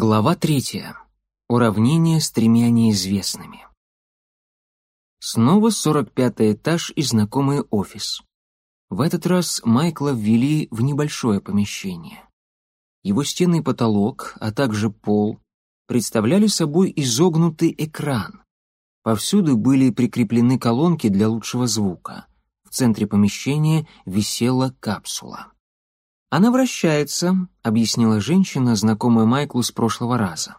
Глава третья. Уравнение с тремя неизвестными. Снова сорок пятый этаж и знакомый офис. В этот раз Майкла ввели в небольшое помещение. Его стены и потолок, а также пол, представляли собой изогнутый экран. Повсюду были прикреплены колонки для лучшего звука. В центре помещения висела капсула. «Она вращается», — объяснила женщина, знакомая Майклу с прошлого раза.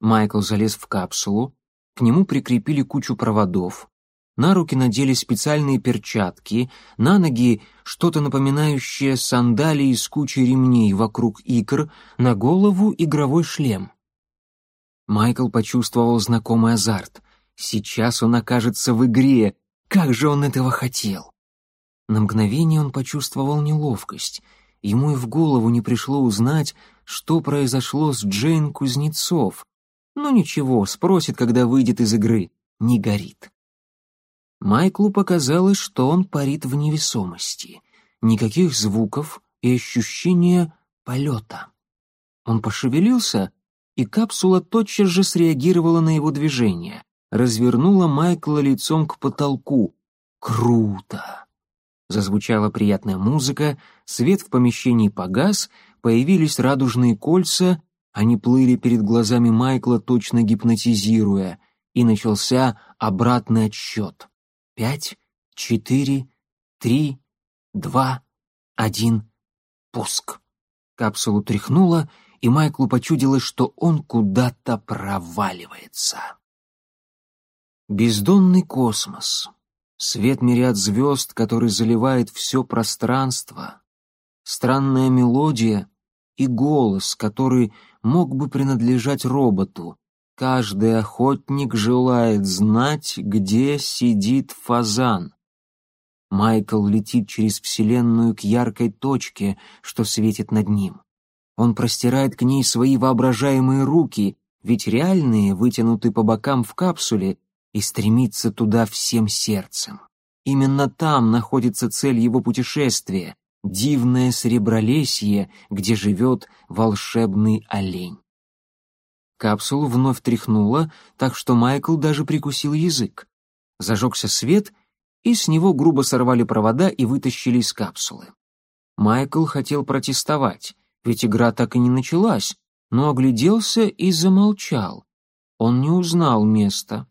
Майкл залез в капсулу, к нему прикрепили кучу проводов, на руки надели специальные перчатки, на ноги что-то напоминающее сандалии с кучей ремней вокруг икр, на голову игровой шлем. Майкл почувствовал знакомый азарт. Сейчас он окажется в игре. Как же он этого хотел! На мгновение он почувствовал неловкость — Ему и в голову не пришло узнать, что произошло с Джейн Кузнецов. Ну ничего, спросит, когда выйдет из игры. Не горит. Майклу показалось, что он парит в невесомости. Никаких звуков и ощущения полета. Он пошевелился, и капсула тотчас же среагировала на его движение, развернула Майкла лицом к потолку. Круто! Зазвучала приятная музыка, свет в помещении погас, появились радужные кольца, они плыли перед глазами Майкла, точно гипнотизируя, и начался обратный отсчет. Пять, четыре, три, два, один, пуск. Капсулу тряхнуло, и Майклу почудилось, что он куда-то проваливается. Бездонный космос, свет мириад звезд, который заливает все пространство, странная мелодия и голос, который мог бы принадлежать роботу. Каждый охотник желает знать, где сидит фазан. Майкл летит через Вселенную к яркой точке, что светит над ним. Он простирает к ней свои воображаемые руки, ведь реальные вытянуты по бокам в капсуле, и стремится туда всем сердцем. Именно там находится цель его путешествия — дивное Сребролесье, где живет волшебный олень. Капсулу вновь тряхнуло, так что Майкл даже прикусил язык. Зажегся свет, и с него грубо сорвали провода и вытащили из капсулы. Майкл хотел протестовать, ведь игра так и не началась, но огляделся и замолчал. Он не узнал места.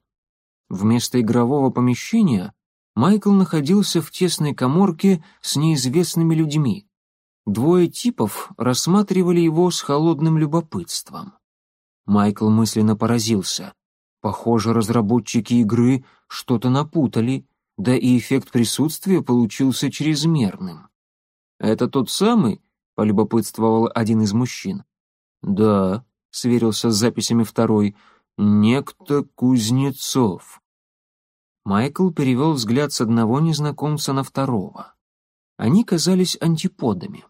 Вместо игрового помещения Майкл находился в тесной коморке с неизвестными людьми. Двое типов рассматривали его с холодным любопытством. Майкл мысленно поразился. Похоже, разработчики игры что-то напутали, да и эффект присутствия получился чрезмерным. «Это тот самый?» — полюбопытствовал один из мужчин. «Да», — сверился с записями второй, — «некто Кузнецов». Майкл перевел взгляд с одного незнакомца на второго. Они казались антиподами.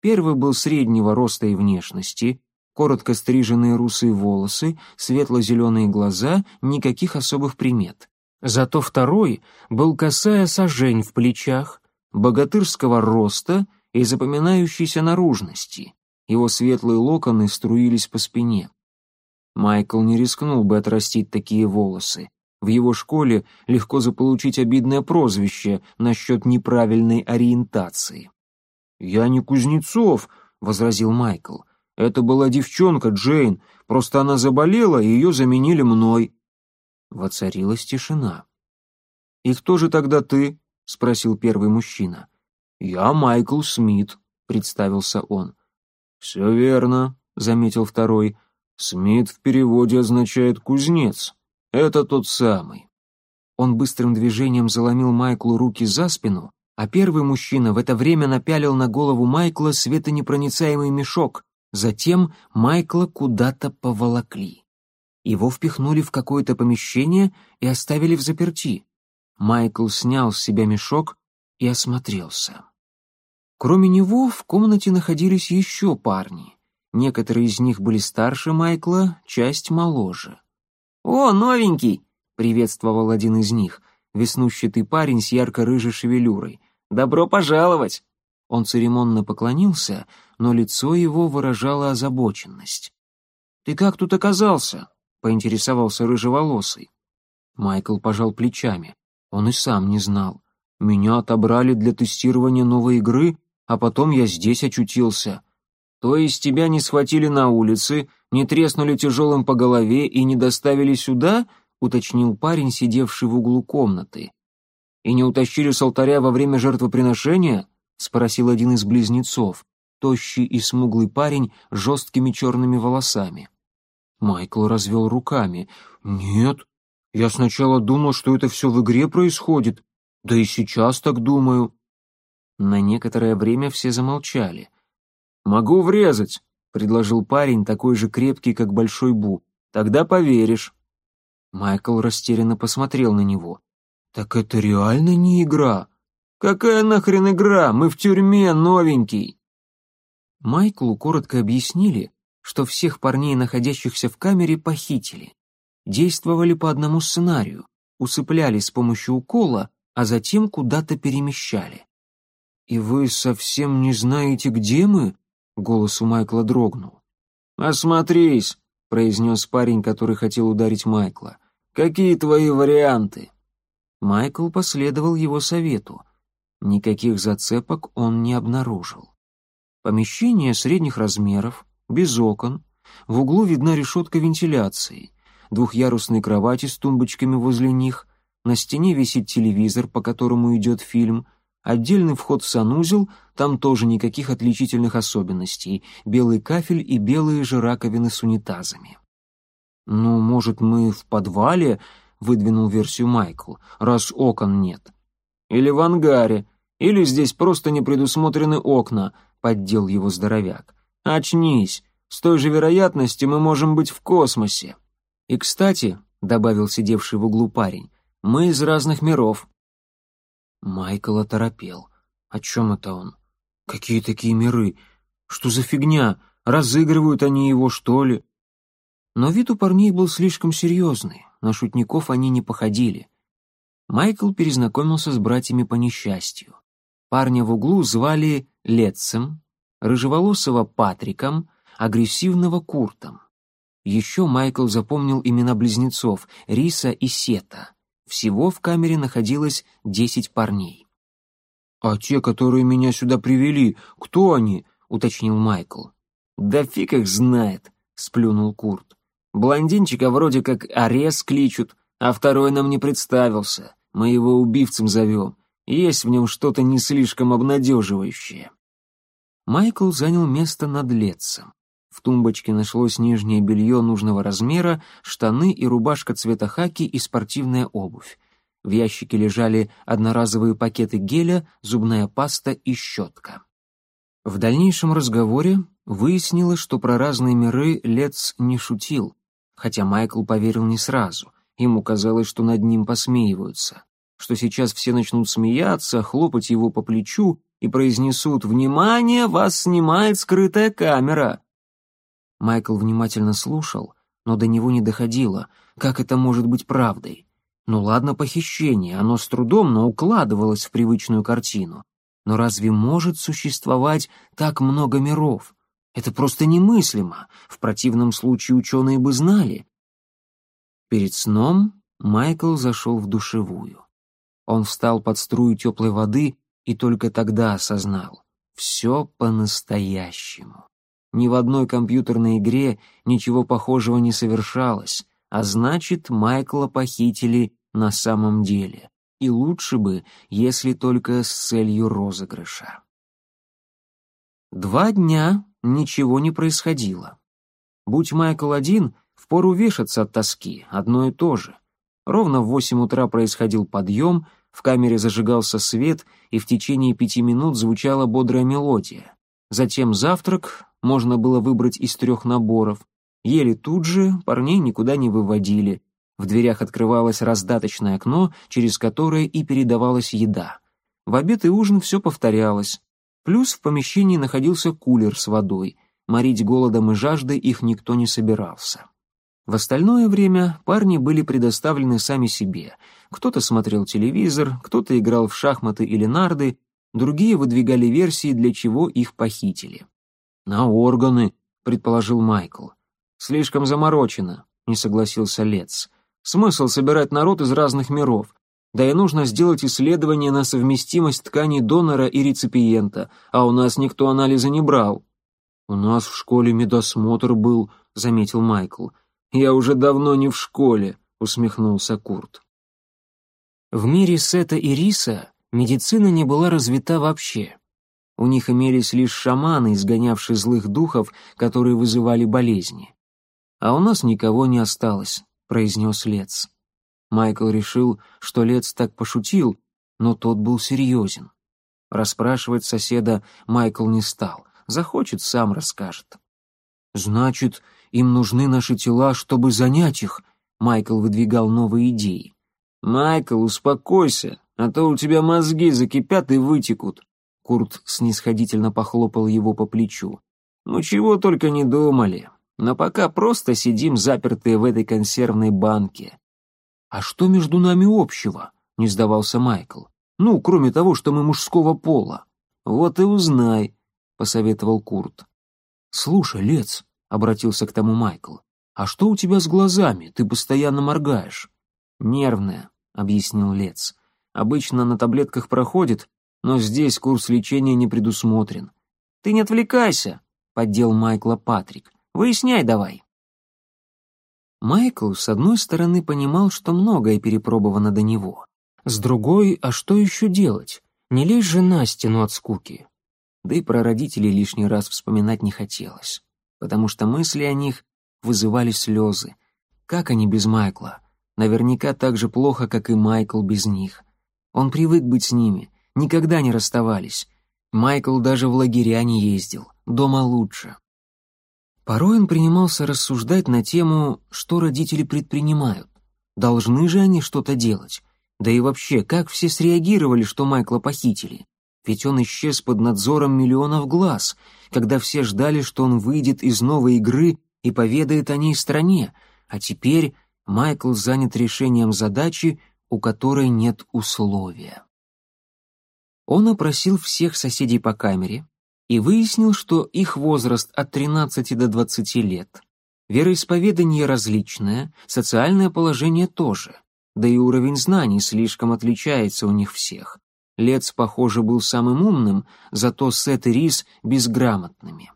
Первый был среднего роста и внешности, коротко стриженные русые волосы, светло-зеленые глаза, никаких особых примет. Зато второй был косая сажень в плечах, богатырского роста и запоминающейся наружности. Его светлые локоны струились по спине. Майкл не рискнул бы отрастить такие волосы. В его школе легко заполучить обидное прозвище насчет неправильной ориентации. «Я не Кузнецов», — возразил Майкл. «Это была девчонка Джейн, просто она заболела, и ее заменили мной». Воцарилась тишина. «И кто же тогда ты?» — спросил первый мужчина. «Я Майкл Смит», — представился он. «Все верно», — заметил второй. «Смит в переводе означает «кузнец». «Это тот самый». Он быстрым движением заломил Майклу руки за спину, а первый мужчина в это время напялил на голову Майкла светонепроницаемый мешок. Затем Майкла куда-то поволокли. Его впихнули в какое-то помещение и оставили в заперти. Майкл снял с себя мешок и осмотрелся. Кроме него в комнате находились еще парни. Некоторые из них были старше Майкла, часть моложе. «О, новенький!» — приветствовал один из них, веснущатый парень с ярко-рыжей шевелюрой. «Добро пожаловать!» Он церемонно поклонился, но лицо его выражало озабоченность. «Ты как тут оказался?» — поинтересовался рыжеволосый. Майкл пожал плечами. Он и сам не знал. «Меня отобрали для тестирования новой игры, а потом я здесь очутился». «То есть тебя не схватили на улице, не треснули тяжелым по голове и не доставили сюда?» — уточнил парень, сидевший в углу комнаты. «И не утащили с алтаря во время жертвоприношения?» — спросил один из близнецов, тощий и смуглый парень с жесткими черными волосами. Майкл развел руками. «Нет, я сначала думал, что это все в игре происходит, да и сейчас так думаю». На некоторое время все замолчали. «Могу врезать», — предложил парень, такой же крепкий, как Большой Бу. «Тогда поверишь». Майкл растерянно посмотрел на него. «Так это реально не игра?» «Какая нахрен игра? Мы в тюрьме, новенький!» Майклу коротко объяснили, что всех парней, находящихся в камере, похитили. Действовали по одному сценарию, усыпляли с помощью укола, а затем куда-то перемещали. «И вы совсем не знаете, где мы?» — голос у Майкла дрогнул. «Осмотрись», — произнес парень, который хотел ударить Майкла. «Какие твои варианты?» Майкл последовал его совету. Никаких зацепок он не обнаружил. Помещение средних размеров, без окон, в углу видна решетка вентиляции, двухъярусные кровати с тумбочками возле них, на стене висит телевизор, по которому идет фильм, отдельный вход в санузел, там тоже никаких отличительных особенностей, белый кафель и белые же раковины с унитазами. «Ну, может, мы в подвале?» — выдвинул версию Майкл, «раз окон нет». «Или в ангаре, или здесь просто не предусмотрены окна», поддел его здоровяк. «Очнись! С той же вероятностью мы можем быть в космосе!» «И, кстати», — добавил сидевший в углу парень, — «мы из разных миров». Майкл оторопел. «О чем это он? Какие такие миры? Что за фигня? Разыгрывают они его, что ли?» Но вид у парней был слишком серьезный, на шутников они не походили. Майкл перезнакомился с братьями по несчастью. Парня в углу звали Летцем, рыжеволосого Патриком, агрессивного Куртом. Еще Майкл запомнил имена близнецов Риса и Сета. Всего в камере находилось десять парней. «А те, которые меня сюда привели, кто они?» — уточнил Майкл. «Да фиг их знает», — сплюнул Курт. «Блондинчика вроде как Арес кличут, а второй нам не представился. Мы его убивцем зовем. Есть в нем что-то не слишком обнадеживающее. Майкл занял место над Летцем. В тумбочке нашлось нижнее белье нужного размера, штаны и рубашка цвета хаки и спортивная обувь. В ящике лежали одноразовые пакеты геля, зубная паста и щетка. В дальнейшем разговоре выяснилось, что про разные миры Лец не шутил, хотя Майкл поверил не сразу. Ему казалось, что над ним посмеиваются что сейчас все начнут смеяться, хлопать его по плечу и произнесут «Внимание, вас снимает скрытая камера!» Майкл внимательно слушал, но до него не доходило, как это может быть правдой. Ну ладно, похищение, оно с трудом, но укладывалось в привычную картину. Но разве может существовать так много миров? Это просто немыслимо, в противном случае ученые бы знали. Перед сном Майкл зашел в душевую. Он встал под струю теплой воды и только тогда осознал — все по-настоящему. Ни в одной компьютерной игре ничего похожего не совершалось, а значит, Майкла похитили на самом деле. И лучше бы, если только с целью розыгрыша. Два дня ничего не происходило. Будь Майкл один, впору вешаться от тоски, одно и то же. Ровно в восемь утра происходил подъем, в камере зажигался свет, и в течение пяти минут звучала бодрая мелодия. Затем завтрак, можно было выбрать из трех наборов. Ели тут же, парней никуда не выводили. В дверях открывалось раздаточное окно, через которое и передавалась еда. В обед и ужин все повторялось. Плюс в помещении находился кулер с водой. Морить голодом и жаждой их никто не собирался. В остальное время парни были предоставлены сами себе. Кто-то смотрел телевизор, кто-то играл в шахматы или нарды, другие выдвигали версии, для чего их похитили. «На органы», — предположил Майкл. Слишком заморочено, не согласился Лец. Смысл собирать народ из разных миров. Да и нужно сделать исследование на совместимость тканей донора и реципиента, а у нас никто анализы не брал. У нас в школе медосмотр был, заметил Майкл. Я уже давно не в школе, усмехнулся Курт. В мире Сета и Риса медицина не была развита вообще. У них имелись лишь шаманы, изгонявшие злых духов, которые вызывали болезни. «А у нас никого не осталось», — произнес Лец. Майкл решил, что Лец так пошутил, но тот был серьезен. Расспрашивать соседа Майкл не стал. Захочет, сам расскажет. «Значит, им нужны наши тела, чтобы занять их», — Майкл выдвигал новые идеи. «Майкл, успокойся, а то у тебя мозги закипят и вытекут». Курт снисходительно похлопал его по плечу. «Ну чего только не думали. Но пока просто сидим запертые в этой консервной банке. «А что между нами общего?» — не сдавался Майкл. «Ну, кроме того, что мы мужского пола». «Вот и узнай», — посоветовал Курт. «Слушай, Лец», — обратился к тому Майкл, «а что у тебя с глазами? Ты постоянно моргаешь». «Нервная», — объяснил Лец. «Обычно на таблетках проходит, но здесь курс лечения не предусмотрен». «Ты не отвлекайся», — поддел Майкла Патрик. «Выясняй давай». Майкл, с одной стороны, понимал, что многое перепробовано до него. С другой, а что еще делать? Не лезь же на стену от скуки. Да и про родителей лишний раз вспоминать не хотелось, потому что мысли о них вызывали слезы. Как они без Майкла? Наверняка так же плохо, как и Майкл без них. Он привык быть с ними, никогда не расставались. Майкл даже в лагеря не ездил, дома лучше. Порой он принимался рассуждать на тему, что родители предпринимают. Должны же они что-то делать. Да и вообще, как все среагировали, что Майкла похитили? Ведь он исчез под надзором миллионов глаз, когда все ждали, что он выйдет из новой игры и поведает о ней стране, а теперь Майкл занят решением задачи, у которой нет условия. Он опросил всех соседей по камере, и выяснил, что их возраст от 13 до 20 лет. Вероисповедание различное, социальное положение тоже, да и уровень знаний слишком отличается у них всех. Лец, похоже, был самым умным, зато Сет и Рис — безграмотными.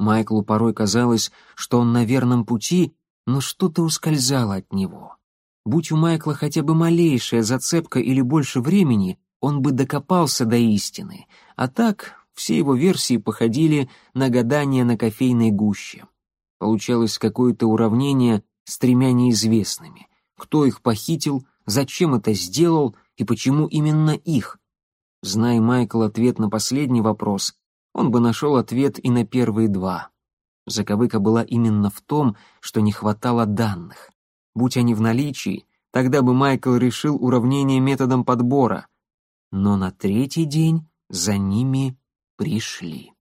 Майклу порой казалось, что он на верном пути, но что-то ускользало от него. Будь у Майкла хотя бы малейшая зацепка или больше времени, он бы докопался до истины, а так все его версии походили на гадание на кофейной гуще. Получалось какое-то уравнение с тремя неизвестными. Кто их похитил, зачем это сделал и почему именно их? Зная Майкл ответ на последний вопрос, он бы нашел ответ и на первые два. Заковыка была именно в том, что не хватало данных. Будь они в наличии, тогда бы Майкл решил уравнение методом подбора. Но на третий день за ними пришли.